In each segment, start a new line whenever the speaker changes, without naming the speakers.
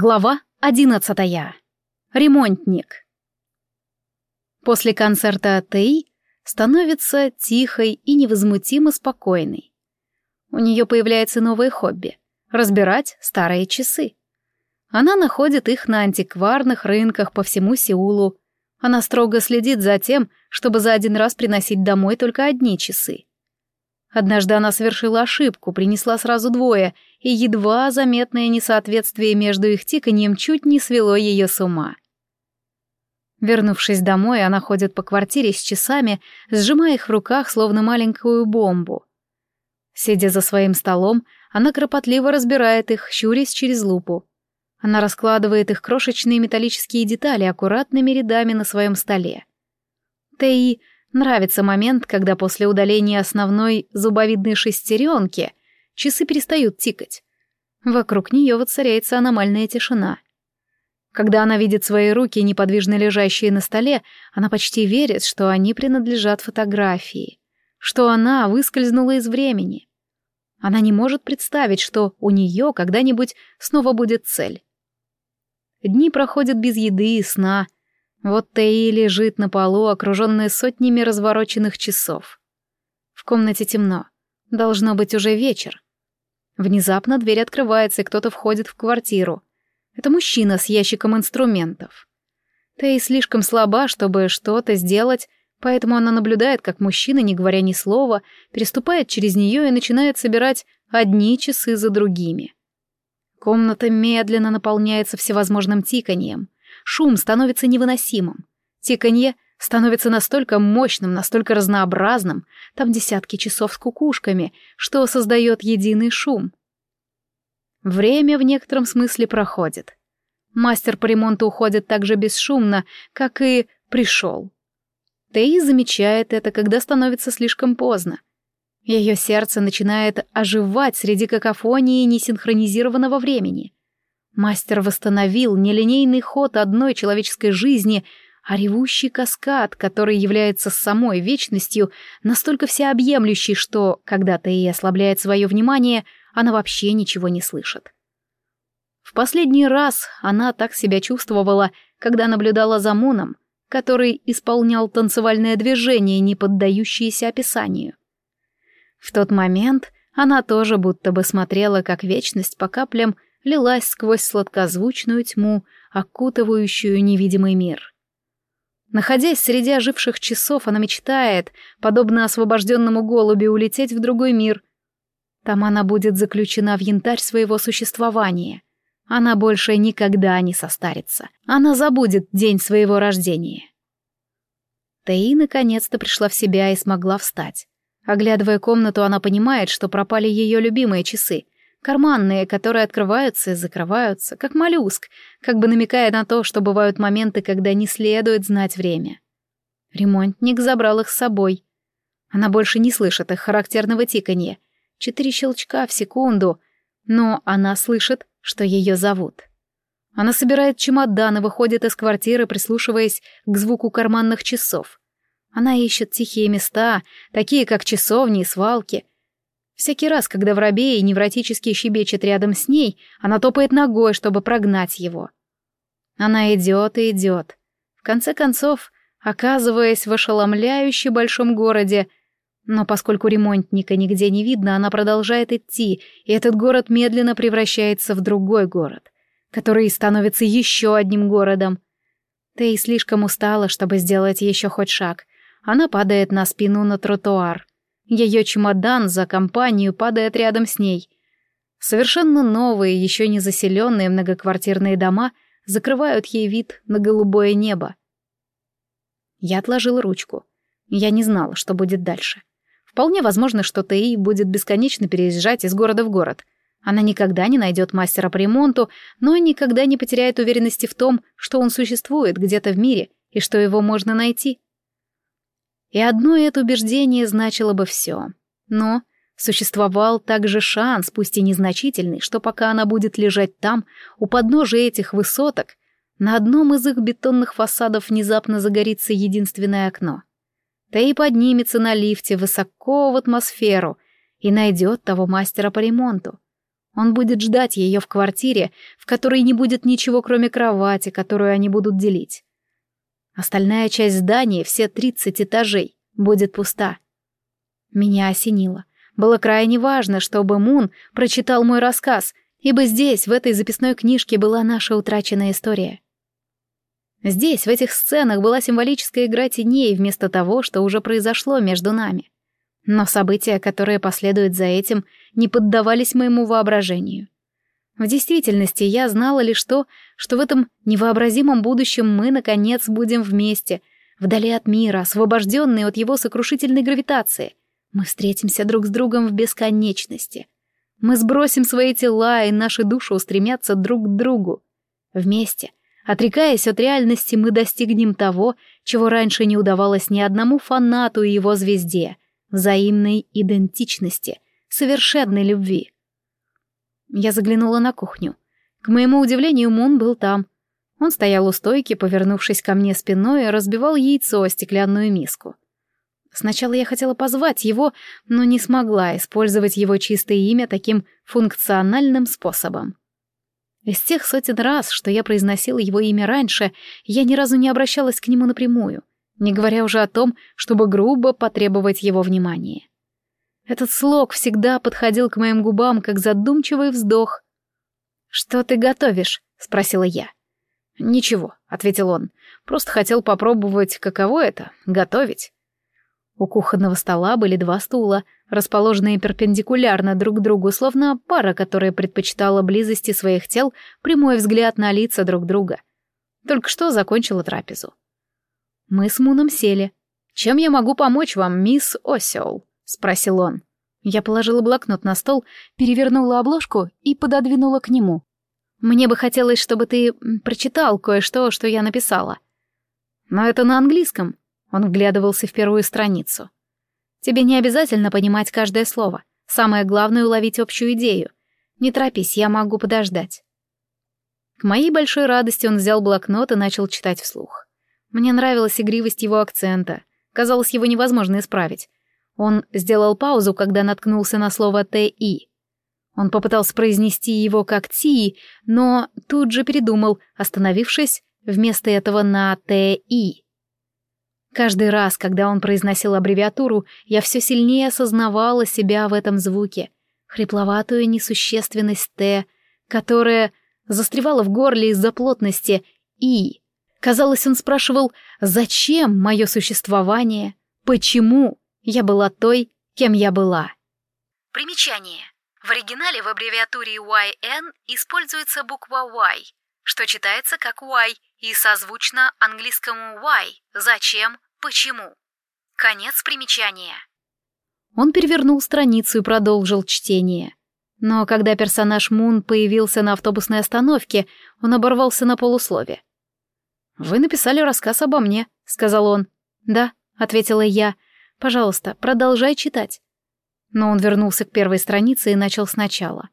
Глава одиннадцатая. Ремонтник. После концерта ТИ становится тихой и невозмутимо спокойной. У нее появляется новое хобби — разбирать старые часы. Она находит их на антикварных рынках по всему Сеулу. Она строго следит за тем, чтобы за один раз приносить домой только одни часы. Однажды она совершила ошибку, принесла сразу двое, и едва заметное несоответствие между их тиканьем чуть не свело ее с ума. Вернувшись домой, она ходит по квартире с часами, сжимая их в руках, словно маленькую бомбу. Сидя за своим столом, она кропотливо разбирает их, щурясь через лупу. Она раскладывает их крошечные металлические детали аккуратными рядами на своем столе. Тэи Нравится момент, когда после удаления основной зубовидной шестеренки часы перестают тикать. Вокруг нее воцаряется аномальная тишина. Когда она видит свои руки, неподвижно лежащие на столе, она почти верит, что они принадлежат фотографии, что она выскользнула из времени. Она не может представить, что у нее когда-нибудь снова будет цель. Дни проходят без еды и сна — вот Таи лежит на полу, окруженная сотнями развороченных часов. В комнате темно. Должно быть уже вечер. Внезапно дверь открывается, и кто-то входит в квартиру. Это мужчина с ящиком инструментов. Тей слишком слаба, чтобы что-то сделать, поэтому она наблюдает, как мужчина, не говоря ни слова, переступает через нее и начинает собирать одни часы за другими. Комната медленно наполняется всевозможным тиканьем — Шум становится невыносимым. Тиканье становится настолько мощным, настолько разнообразным, там десятки часов с кукушками, что создает единый шум. Время в некотором смысле проходит. Мастер по ремонту уходит так же бесшумно, как и пришел. Тей замечает это, когда становится слишком поздно. Ее сердце начинает оживать среди какофонии несинхронизированного времени. Мастер восстановил нелинейный ход одной человеческой жизни, а ревущий каскад, который является самой вечностью, настолько всеобъемлющий, что, когда Теи ослабляет свое внимание, она вообще ничего не слышит. В последний раз она так себя чувствовала, когда наблюдала за Муном, который исполнял танцевальное движение, не поддающееся описанию. В тот момент она тоже будто бы смотрела, как вечность по каплям — лилась сквозь сладкозвучную тьму, окутывающую невидимый мир. Находясь среди оживших часов, она мечтает, подобно освобожденному голубю, улететь в другой мир. Там она будет заключена в янтарь своего существования. Она больше никогда не состарится. Она забудет день своего рождения. Таи наконец-то пришла в себя и смогла встать. Оглядывая комнату, она понимает, что пропали ее любимые часы — Карманные, которые открываются и закрываются, как моллюск, как бы намекая на то, что бывают моменты, когда не следует знать время. Ремонтник забрал их с собой. Она больше не слышит их характерного тиканья. Четыре щелчка в секунду, но она слышит, что ее зовут. Она собирает чемодан и выходит из квартиры, прислушиваясь к звуку карманных часов. Она ищет тихие места, такие как часовни и свалки, Всякий раз, когда воробей невротически щебечет рядом с ней, она топает ногой, чтобы прогнать его. Она идет и идет. В конце концов, оказываясь в ошеломляюще большом городе, но поскольку ремонтника нигде не видно, она продолжает идти, и этот город медленно превращается в другой город, который становится еще одним городом. Тей слишком устала, чтобы сделать еще хоть шаг. Она падает на спину на тротуар. Ее чемодан за компанию падает рядом с ней. Совершенно новые, еще не заселенные многоквартирные дома закрывают ей вид на голубое небо. Я отложила ручку. Я не знала, что будет дальше. Вполне возможно, что ТИ будет бесконечно переезжать из города в город. Она никогда не найдет мастера по ремонту, но никогда не потеряет уверенности в том, что он существует где-то в мире и что его можно найти. И одно это убеждение значило бы все. Но существовал также шанс, пусть и незначительный, что пока она будет лежать там, у подножия этих высоток, на одном из их бетонных фасадов внезапно загорится единственное окно. Да и поднимется на лифте высоко в атмосферу и найдет того мастера по ремонту. Он будет ждать ее в квартире, в которой не будет ничего, кроме кровати, которую они будут делить. Остальная часть здания, все тридцать этажей, будет пуста. Меня осенило. Было крайне важно, чтобы Мун прочитал мой рассказ, ибо здесь, в этой записной книжке, была наша утраченная история. Здесь, в этих сценах, была символическая игра теней вместо того, что уже произошло между нами. Но события, которые последуют за этим, не поддавались моему воображению. В действительности я знала лишь то, что в этом невообразимом будущем мы, наконец, будем вместе, вдали от мира, освобожденные от его сокрушительной гравитации. Мы встретимся друг с другом в бесконечности. Мы сбросим свои тела, и наши души устремятся друг к другу. Вместе, Отрекаясь от реальности, мы достигнем того, чего раньше не удавалось ни одному фанату и его звезде — взаимной идентичности, совершенной любви. Я заглянула на кухню. К моему удивлению, Мун был там. Он стоял у стойки, повернувшись ко мне спиной, и разбивал яйцо о стеклянную миску. Сначала я хотела позвать его, но не смогла использовать его чистое имя таким функциональным способом. Из тех сотен раз, что я произносила его имя раньше, я ни разу не обращалась к нему напрямую, не говоря уже о том, чтобы грубо потребовать его внимания. Этот слог всегда подходил к моим губам, как задумчивый вздох. «Что ты готовишь?» — спросила я. «Ничего», — ответил он, — «просто хотел попробовать, каково это — готовить». У кухонного стола были два стула, расположенные перпендикулярно друг другу, словно пара, которая предпочитала близости своих тел прямой взгляд на лица друг друга. Только что закончила трапезу. Мы с Муном сели. «Чем я могу помочь вам, мисс Осел?» — спросил он. Я положила блокнот на стол, перевернула обложку и пододвинула к нему. «Мне бы хотелось, чтобы ты прочитал кое-что, что я написала». «Но это на английском», он вглядывался в первую страницу. «Тебе не обязательно понимать каждое слово. Самое главное — уловить общую идею. Не торопись, я могу подождать». К моей большой радости он взял блокнот и начал читать вслух. Мне нравилась игривость его акцента. Казалось, его невозможно исправить. Он сделал паузу, когда наткнулся на слово «ти». Он попытался произнести его как «ти», но тут же передумал, остановившись вместо этого на «ти». Каждый раз, когда он произносил аббревиатуру, я все сильнее осознавала себя в этом звуке. Хрипловатую несущественность «Т», которая застревала в горле из-за плотности «И». Казалось, он спрашивал, зачем мое существование, почему я была той, кем я была.
Примечание. В оригинале в аббревиатуре YN используется буква Y, что читается как Y и созвучно английскому why – зачем, почему. Конец примечания.
Он перевернул страницу и продолжил чтение. Но когда персонаж Мун появился на автобусной остановке, он оборвался на полуслове. «Вы написали рассказ обо мне», — сказал он. «Да», — ответила я. «Пожалуйста, продолжай читать». Но он вернулся к первой странице и начал сначала.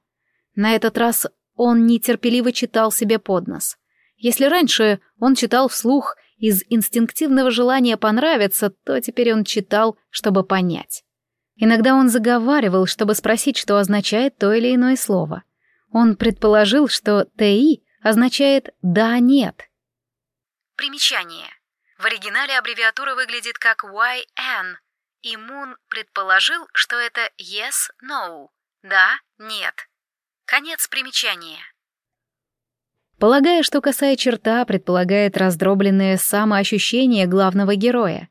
На этот раз он нетерпеливо читал себе под нос. Если раньше он читал вслух из инстинктивного желания понравиться, то теперь он читал, чтобы понять. Иногда он заговаривал, чтобы спросить, что означает то или иное слово. Он предположил, что «ти» означает «да-нет».
Примечание. В оригинале аббревиатура выглядит как YN, и Мун предположил, что это yes, no, да, нет. Конец примечания.
Полагая, что косая черта предполагает раздробленное самоощущение главного героя.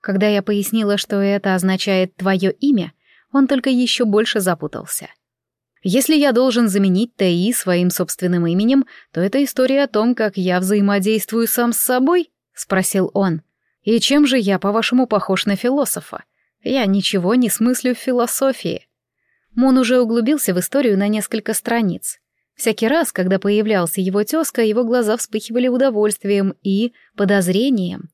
Когда я пояснила, что это означает «твое имя», он только еще больше запутался. Если я должен заменить ТИ своим собственным именем, то это история о том, как я взаимодействую сам с собой, спросил он. И чем же я, по-вашему, похож на философа? Я ничего не смыслю в философии. Мон уже углубился в историю на несколько страниц. Всякий раз, когда появлялся его тезка, его глаза вспыхивали удовольствием и подозрением.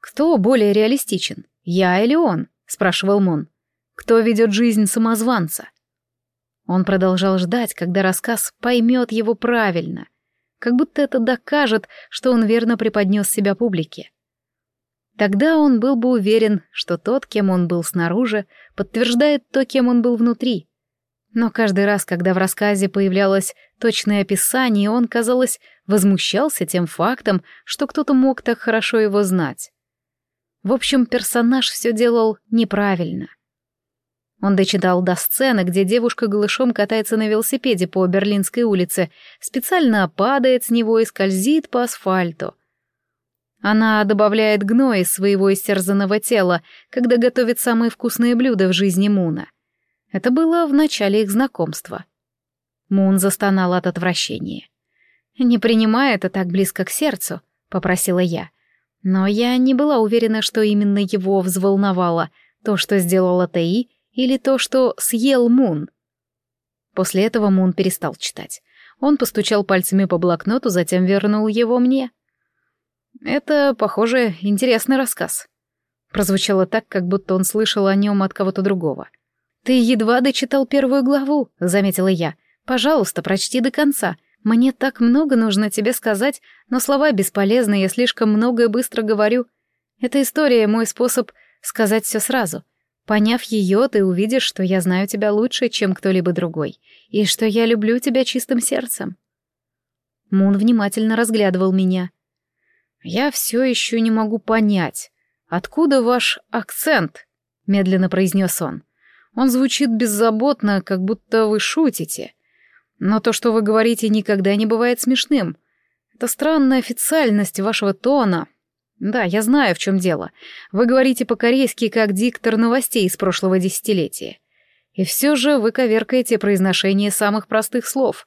«Кто более реалистичен, я или он?» — спрашивал Мон. «Кто ведет жизнь самозванца?» Он продолжал ждать, когда рассказ поймет его правильно, как будто это докажет, что он верно преподнес себя публике. Тогда он был бы уверен, что тот, кем он был снаружи, подтверждает то, кем он был внутри — Но каждый раз, когда в рассказе появлялось точное описание, он, казалось, возмущался тем фактом, что кто-то мог так хорошо его знать. В общем, персонаж все делал неправильно. Он дочитал до сцены, где девушка голышом катается на велосипеде по Берлинской улице, специально падает с него и скользит по асфальту. Она добавляет гной из своего истерзанного тела, когда готовит самые вкусные блюда в жизни Муна. Это было в начале их знакомства. Мун застонал от отвращения. «Не принимай это так близко к сердцу», — попросила я. Но я не была уверена, что именно его взволновало, то, что сделала Таи, или то, что съел Мун. После этого Мун перестал читать. Он постучал пальцами по блокноту, затем вернул его мне. «Это, похоже, интересный рассказ». Прозвучало так, как будто он слышал о нем от кого-то другого. «Ты едва дочитал первую главу», — заметила я. «Пожалуйста, прочти до конца. Мне так много нужно тебе сказать, но слова бесполезны, я слишком много и быстро говорю. Эта история — мой способ сказать все сразу. Поняв ее, ты увидишь, что я знаю тебя лучше, чем кто-либо другой, и что я люблю тебя чистым сердцем». Мун внимательно разглядывал меня. «Я все еще не могу понять, откуда ваш акцент?» — медленно произнес он. Он звучит беззаботно, как будто вы шутите. Но то, что вы говорите, никогда не бывает смешным. Это странная официальность вашего тона. Да, я знаю, в чем дело. Вы говорите по-корейски, как диктор новостей из прошлого десятилетия. И все же вы коверкаете произношение самых простых слов.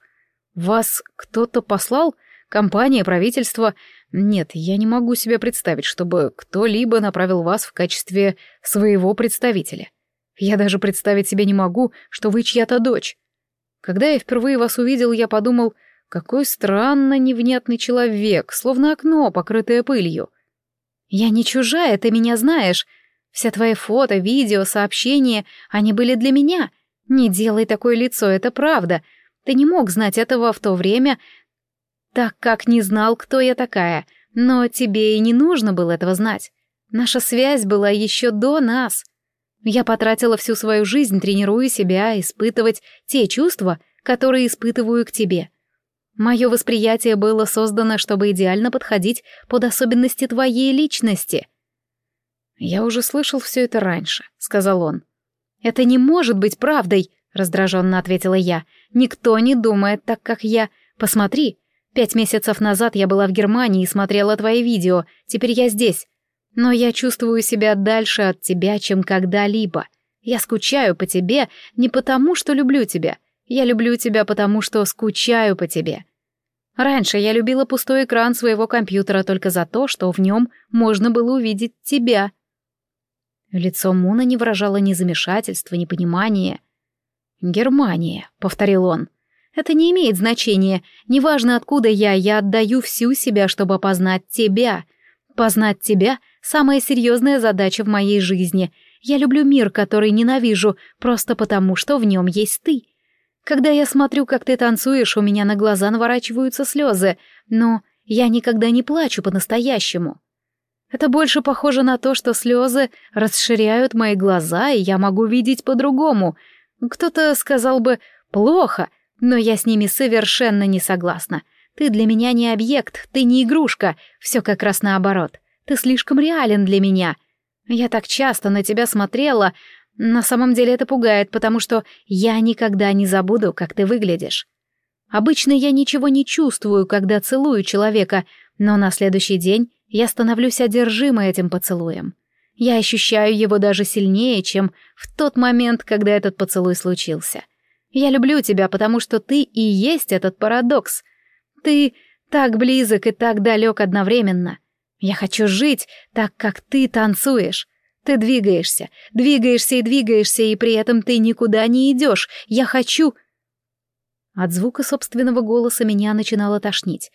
Вас кто-то послал? Компания, правительство? Нет, я не могу себе представить, чтобы кто-либо направил вас в качестве своего представителя. Я даже представить себе не могу, что вы чья-то дочь. Когда я впервые вас увидел, я подумал, какой странно невнятный человек, словно окно, покрытое пылью. Я не чужая, ты меня знаешь. Все твои фото, видео, сообщения, они были для меня. Не делай такое лицо, это правда. Ты не мог знать этого в то время, так как не знал, кто я такая. Но тебе и не нужно было этого знать. Наша связь была еще до нас. Я потратила всю свою жизнь, тренируя себя испытывать те чувства, которые испытываю к тебе. Мое восприятие было создано, чтобы идеально подходить под особенности твоей личности. «Я уже слышал все это раньше», — сказал он. «Это не может быть правдой», — раздраженно ответила я. «Никто не думает так, как я. Посмотри, пять месяцев назад я была в Германии и смотрела твои видео. Теперь я здесь. Но я чувствую себя дальше от тебя, чем когда-либо. Я скучаю по тебе не потому, что люблю тебя. Я люблю тебя потому, что скучаю по тебе. Раньше я любила пустой экран своего компьютера только за то, что в нем можно было увидеть тебя. Лицо Муна не выражало ни замешательства, ни понимания. «Германия», — повторил он. «Это не имеет значения. Неважно, откуда я, я отдаю всю себя, чтобы познать тебя. Познать тебя — самая серьезная задача в моей жизни. Я люблю мир, который ненавижу, просто потому, что в нем есть ты. Когда я смотрю, как ты танцуешь, у меня на глаза наворачиваются слезы, но я никогда не плачу по-настоящему. Это больше похоже на то, что слезы расширяют мои глаза, и я могу видеть по-другому. Кто-то сказал бы «плохо», но я с ними совершенно не согласна. Ты для меня не объект, ты не игрушка, все как раз наоборот. Ты слишком реален для меня. Я так часто на тебя смотрела. На самом деле это пугает, потому что я никогда не забуду, как ты выглядишь. Обычно я ничего не чувствую, когда целую человека, но на следующий день я становлюсь одержимой этим поцелуем. Я ощущаю его даже сильнее, чем в тот момент, когда этот поцелуй случился. Я люблю тебя, потому что ты и есть этот парадокс. Ты так близок и так далек одновременно. Я хочу жить так, как ты танцуешь. Ты двигаешься, двигаешься и двигаешься, и при этом ты никуда не идешь. Я хочу...» От звука собственного голоса меня начинало тошнить.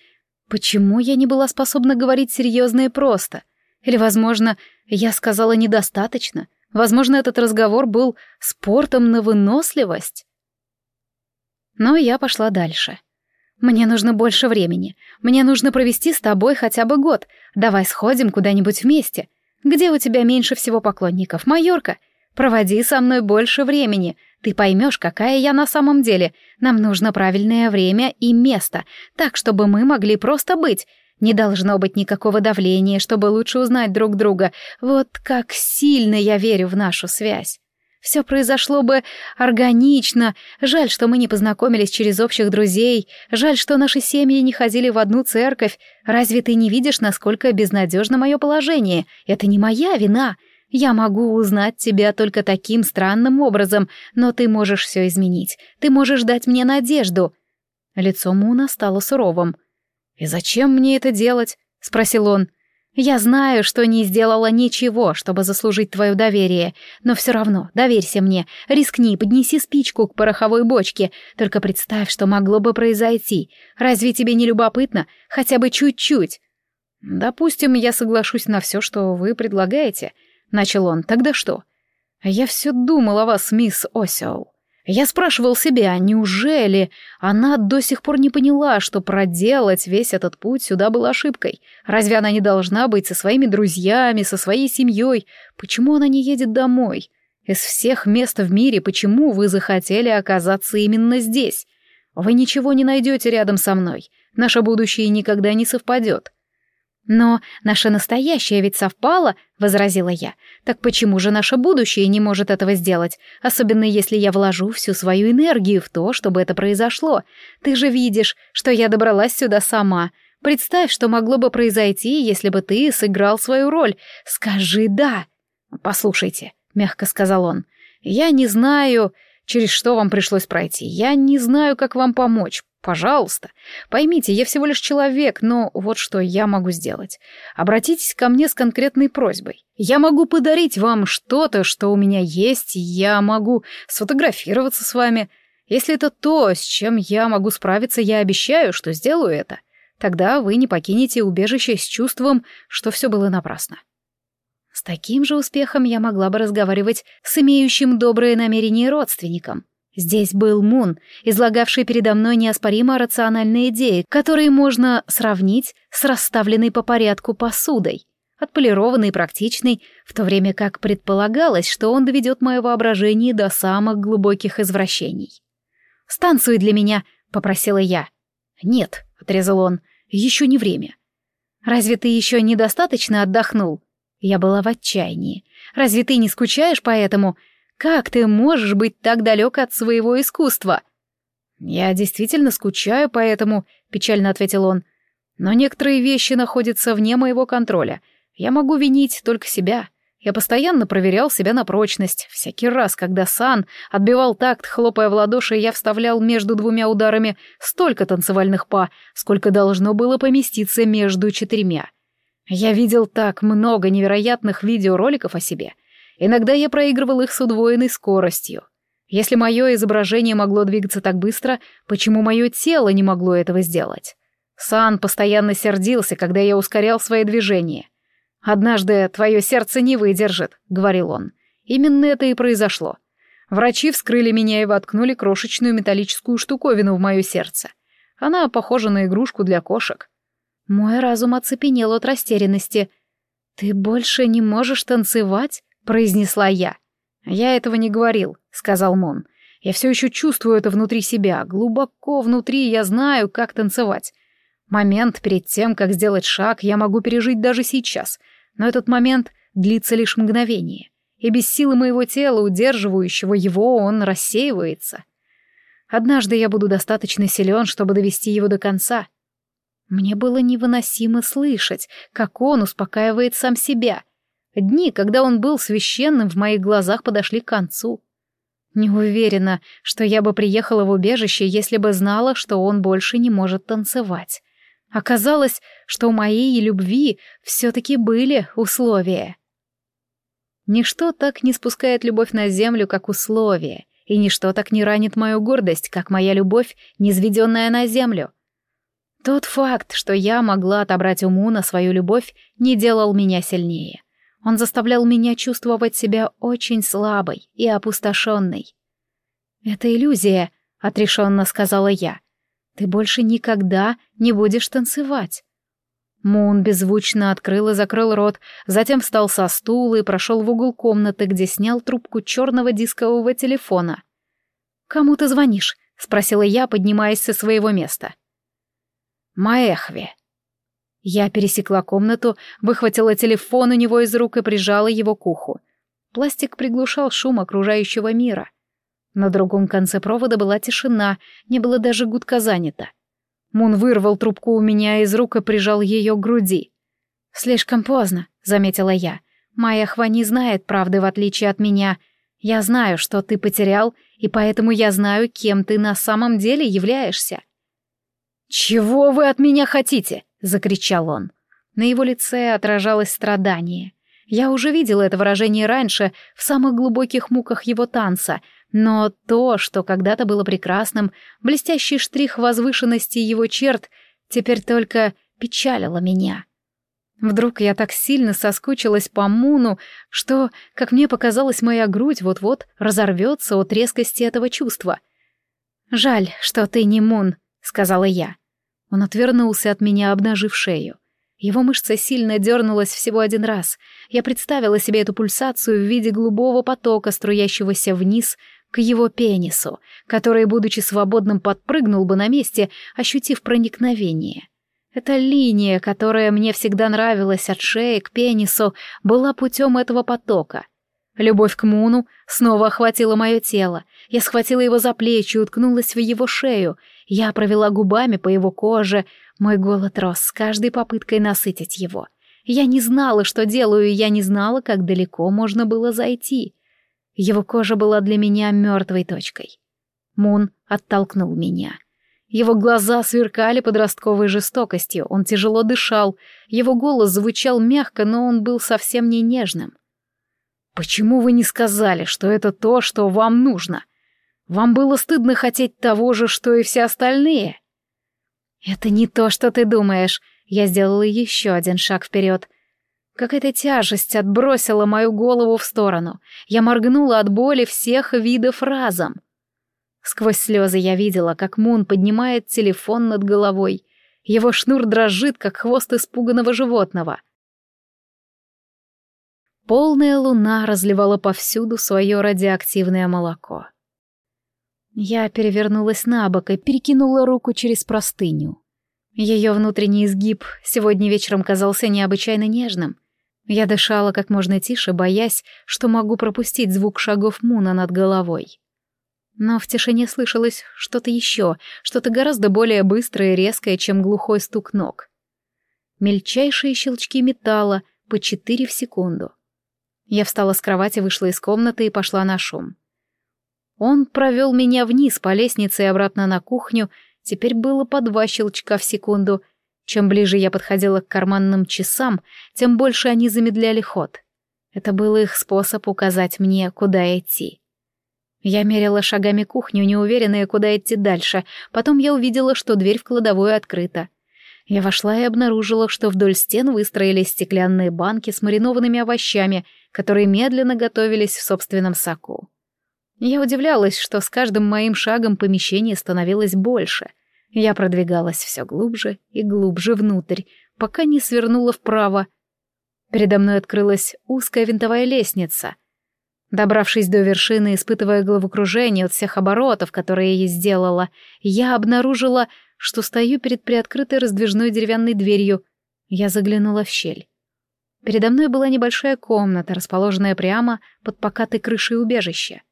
Почему я не была способна говорить серьезно и просто? Или, возможно, я сказала недостаточно? Возможно, этот разговор был спортом на выносливость? Но я пошла дальше. «Мне нужно больше времени. Мне нужно провести с тобой хотя бы год. Давай сходим куда-нибудь вместе. Где у тебя меньше всего поклонников? Майорка? Проводи со мной больше времени. Ты поймешь, какая я на самом деле. Нам нужно правильное время и место, так, чтобы мы могли просто быть. Не должно быть никакого давления, чтобы лучше узнать друг друга. Вот как сильно я верю в нашу связь. Все произошло бы органично. Жаль, что мы не познакомились через общих друзей. Жаль, что наши семьи не ходили в одну церковь. Разве ты не видишь, насколько безнадежно мое положение? Это не моя вина. Я могу узнать тебя только таким странным образом, но ты можешь все изменить. Ты можешь дать мне надежду. Лицо Муна стало суровым. «И зачем мне это делать?» — спросил он. «Я знаю, что не сделала ничего, чтобы заслужить твое доверие, но все равно доверься мне, рискни, поднеси спичку к пороховой бочке, только представь, что могло бы произойти. Разве тебе не любопытно? Хотя бы чуть-чуть?» «Допустим, я соглашусь на все, что вы предлагаете», — начал он. «Тогда что?» «Я все думал о вас, мисс Осиол. Я спрашивал себя, неужели она до сих пор не поняла, что проделать весь этот путь сюда был ошибкой? Разве она не должна быть со своими друзьями, со своей семьей? Почему она не едет домой? Из всех мест в мире почему вы захотели оказаться именно здесь? Вы ничего не найдете рядом со мной. Наше будущее никогда не совпадет. «Но наше настоящее ведь совпало», — возразила я. «Так почему же наше будущее не может этого сделать, особенно если я вложу всю свою энергию в то, чтобы это произошло? Ты же видишь, что я добралась сюда сама. Представь, что могло бы произойти, если бы ты сыграл свою роль. Скажи «да». «Послушайте», — мягко сказал он, — «я не знаю, через что вам пришлось пройти. Я не знаю, как вам помочь. Пожалуйста. Поймите, я всего лишь человек, но вот что я могу сделать. Обратитесь ко мне с конкретной просьбой. Я могу подарить вам что-то, что у меня есть, я могу сфотографироваться с вами. Если это то, с чем я могу справиться, я обещаю, что сделаю это. Тогда вы не покинете убежище с чувством, что все было напрасно. С таким же успехом я могла бы разговаривать с имеющим добрые намерения родственником. Здесь был Мун, излагавший передо мной неоспоримо рациональные идеи, которые можно сравнить с расставленной по порядку посудой, отполированной и практичной, в то время как предполагалось, что он доведет мое воображение до самых глубоких извращений. «Станцуй для меня», — попросила я. «Нет», — отрезал он, — «еще не время». «Разве ты еще недостаточно отдохнул?» Я была в отчаянии. «Разве ты не скучаешь по этому?» Как ты можешь быть так далек от своего искусства? Я действительно скучаю по этому, печально ответил он. Но некоторые вещи находятся вне моего контроля. Я могу винить только себя. Я постоянно проверял себя на прочность. Всякий раз, когда Сан отбивал такт, хлопая в ладоши, я вставлял между двумя ударами столько танцевальных па, сколько должно было поместиться между четырьмя. Я видел так много невероятных видеороликов о себе, Иногда я проигрывал их с удвоенной скоростью. Если мое изображение могло двигаться так быстро, почему мое тело не могло этого сделать? Сан постоянно сердился, когда я ускорял свои движения. «Однажды твое сердце не выдержит», — говорил он. Именно это и произошло. Врачи вскрыли меня и воткнули крошечную металлическую штуковину в мое сердце. Она похожа на игрушку для кошек. Мой разум оцепенел от растерянности. «Ты больше не можешь танцевать?» — произнесла я. «Я этого не говорил», — сказал Мон. «Я все еще чувствую это внутри себя. Глубоко внутри я знаю, как танцевать. Момент перед тем, как сделать шаг, я могу пережить даже сейчас. Но этот момент длится лишь мгновение. И без силы моего тела, удерживающего его, он рассеивается. Однажды я буду достаточно силен, чтобы довести его до конца». Мне было невыносимо слышать, как он успокаивает сам себя — Дни, когда он был священным, в моих глазах подошли к концу. Не уверена, что я бы приехала в убежище, если бы знала, что он больше не может танцевать. Оказалось, что у моей любви все-таки были условия. Ничто так не спускает любовь на землю, как условие, и ничто так не ранит мою гордость, как моя любовь, низведенная на землю. Тот факт, что я могла отобрать уму на свою любовь, не делал меня сильнее. Он заставлял меня чувствовать себя очень слабой и опустошенной. «Это иллюзия», — отрешенно сказала я. «Ты больше никогда не будешь танцевать». Мун беззвучно открыл и закрыл рот, затем встал со стула и прошел в угол комнаты, где снял трубку черного дискового телефона. «Кому ты звонишь?» — спросила я, поднимаясь со своего места. «Маэхве». Я пересекла комнату, выхватила телефон у него из рук и прижала его к уху. Пластик приглушал шум окружающего мира. На другом конце провода была тишина, не было даже гудка занято. Мун вырвал трубку у меня из рук и прижал ее к груди. «Слишком поздно», — заметила я. «Моя хва не знает правды, в отличие от меня. Я знаю, что ты потерял, и поэтому я знаю, кем ты на самом деле являешься». «Чего вы от меня хотите?» — закричал он. На его лице отражалось страдание. Я уже видела это выражение раньше, в самых глубоких муках его танца — но то, что когда-то было прекрасным, блестящий штрих возвышенности его черт, теперь только печалило меня. Вдруг я так сильно соскучилась по Муну, что, как мне показалось, моя грудь вот-вот разорвется от резкости этого чувства. «Жаль, что ты не Мун», — сказала я. Он отвернулся от меня, обнажив шею. Его мышца сильно дернулась всего один раз. Я представила себе эту пульсацию в виде голубого потока, струящегося вниз к его пенису, который, будучи свободным, подпрыгнул бы на месте, ощутив проникновение. Эта линия, которая мне всегда нравилась от шеи к пенису, была путем этого потока. Любовь к Муну снова охватила мое тело. Я схватила его за плечи и уткнулась в его шею. Я провела губами по его коже. Мой голод рос с каждой попыткой насытить его. Я не знала, что делаю, я не знала, как далеко можно было зайти. Его кожа была для меня мертвой точкой. Мун оттолкнул меня. Его глаза сверкали подростковой жестокостью, он тяжело дышал, его голос звучал мягко, но он был совсем не нежным. «Почему вы не сказали, что это то, что вам нужно? Вам было стыдно хотеть того же, что и все остальные?» «Это не то, что ты думаешь», я сделала еще один шаг вперед — Какая-то тяжесть отбросила мою голову в сторону. Я моргнула от боли всех видов разом. Сквозь слезы я видела, как Мун поднимает телефон над головой. Его шнур дрожит, как хвост испуганного животного. Полная луна разливала повсюду свое радиоактивное молоко. Я перевернулась на бок и перекинула руку через простыню. Ее внутренний изгиб сегодня вечером казался необычайно нежным. Я дышала как можно тише, боясь, что могу пропустить звук шагов Муна над головой. Но в тишине слышалось что-то еще, что-то гораздо более быстрое и резкое, чем глухой стук ног. Мельчайшие щелчки металла по четыре в секунду. Я встала с кровати, вышла из комнаты и пошла на шум. Он провел меня вниз по лестнице и обратно на кухню, теперь было по два щелчка в секунду, чем ближе я подходила к карманным часам, тем больше они замедляли ход. Это был их способ указать мне, куда идти. Я мерила шагами кухню, неуверенная, куда идти дальше. Потом я увидела, что дверь в кладовую открыта. Я вошла и обнаружила, что вдоль стен выстроились стеклянные банки с маринованными овощами, которые медленно готовились в собственном соку. Я удивлялась, что с каждым моим шагом помещение становилось больше — я продвигалась все глубже и глубже внутрь, пока не свернула вправо. Передо мной открылась узкая винтовая лестница. Добравшись до вершины, испытывая головокружение от всех оборотов, которые я сделала, я обнаружила, что стою перед приоткрытой раздвижной деревянной дверью. Я заглянула в щель. Передо мной была небольшая комната, расположенная прямо под покатой крышей убежища.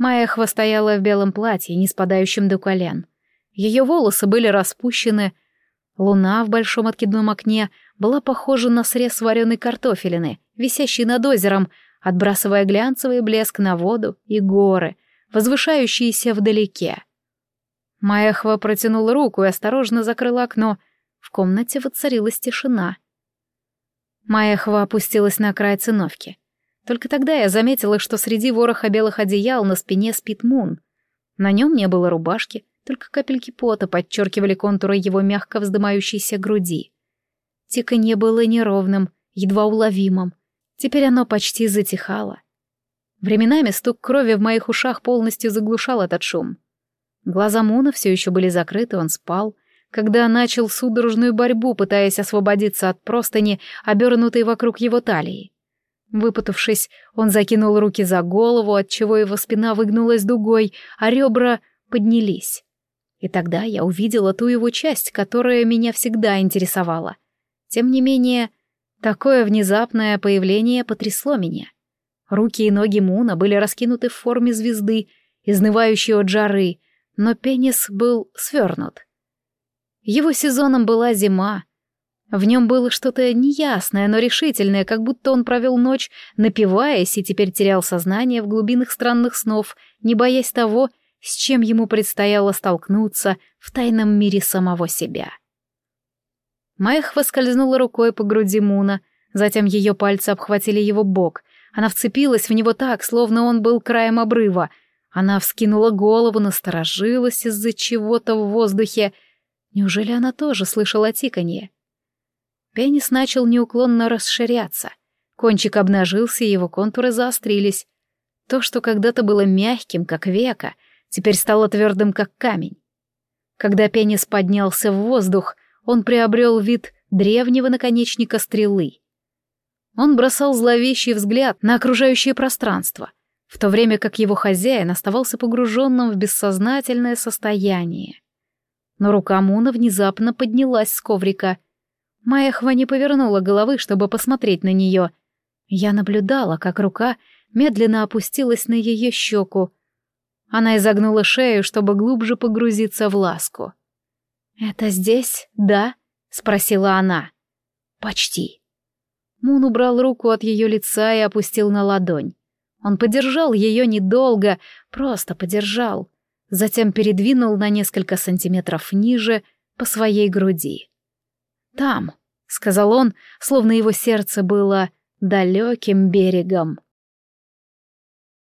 Майя стояла в белом платье, не спадающем до колен. Ее волосы были распущены. Луна в большом откидном окне была похожа на срез вареной картофелины, висящий над озером, отбрасывая глянцевый блеск на воду и горы, возвышающиеся вдалеке. Маэхва протянула руку и осторожно закрыла окно. В комнате воцарилась тишина. Маэхва опустилась на край циновки. Только тогда я заметила, что среди вороха белых одеял на спине спит Мун. На нем не было рубашки, только капельки пота подчеркивали контуры его мягко вздымающейся груди. Тиканье было неровным, едва уловимым. Теперь оно почти затихало. Временами стук крови в моих ушах полностью заглушал этот шум. Глаза Муна все еще были закрыты, он спал. когда начал судорожную борьбу, пытаясь освободиться от простыни, обернутой вокруг его талии. Выпутавшись, он закинул руки за голову, отчего его спина выгнулась дугой, а ребра поднялись. И тогда я увидела ту его часть, которая меня всегда интересовала. Тем не менее, такое внезапное появление потрясло меня. Руки и ноги Муна были раскинуты в форме звезды, изнывающей от жары, но пенис был свернут. Его сезоном была зима. В нем было что-то неясное, но решительное, как будто он провел ночь, напиваясь, и теперь терял сознание в глубинах странных снов, не боясь того, с чем ему предстояло столкнуться в тайном мире самого себя. Майх воскользнула рукой по груди Муна, затем ее пальцы обхватили его бок. Она вцепилась в него так, словно он был краем обрыва. Она вскинула голову, насторожилась из-за чего-то в воздухе. Неужели она тоже слышала тиканье? Пенис начал неуклонно расширяться. Кончик обнажился, и его контуры заострились. То, что когда-то было мягким, как века, теперь стало твердым, как камень. Когда пенис поднялся в воздух, он приобрел вид древнего наконечника стрелы. Он бросал зловещий взгляд на окружающее пространство, в то время как его хозяин оставался погруженным в бессознательное состояние. Но рука Муна внезапно поднялась с коврика. Майахва не повернула головы, чтобы посмотреть на нее. Я наблюдала, как рука медленно опустилась на ее щеку, она изогнула шею, чтобы глубже погрузиться в ласку. «Это здесь, да?» — спросила она. «Почти». Мун убрал руку от ее лица и опустил на ладонь. Он подержал ее недолго, просто подержал, затем передвинул на несколько сантиметров ниже по своей груди. «Там», — сказал он, словно его сердце было далеким берегом.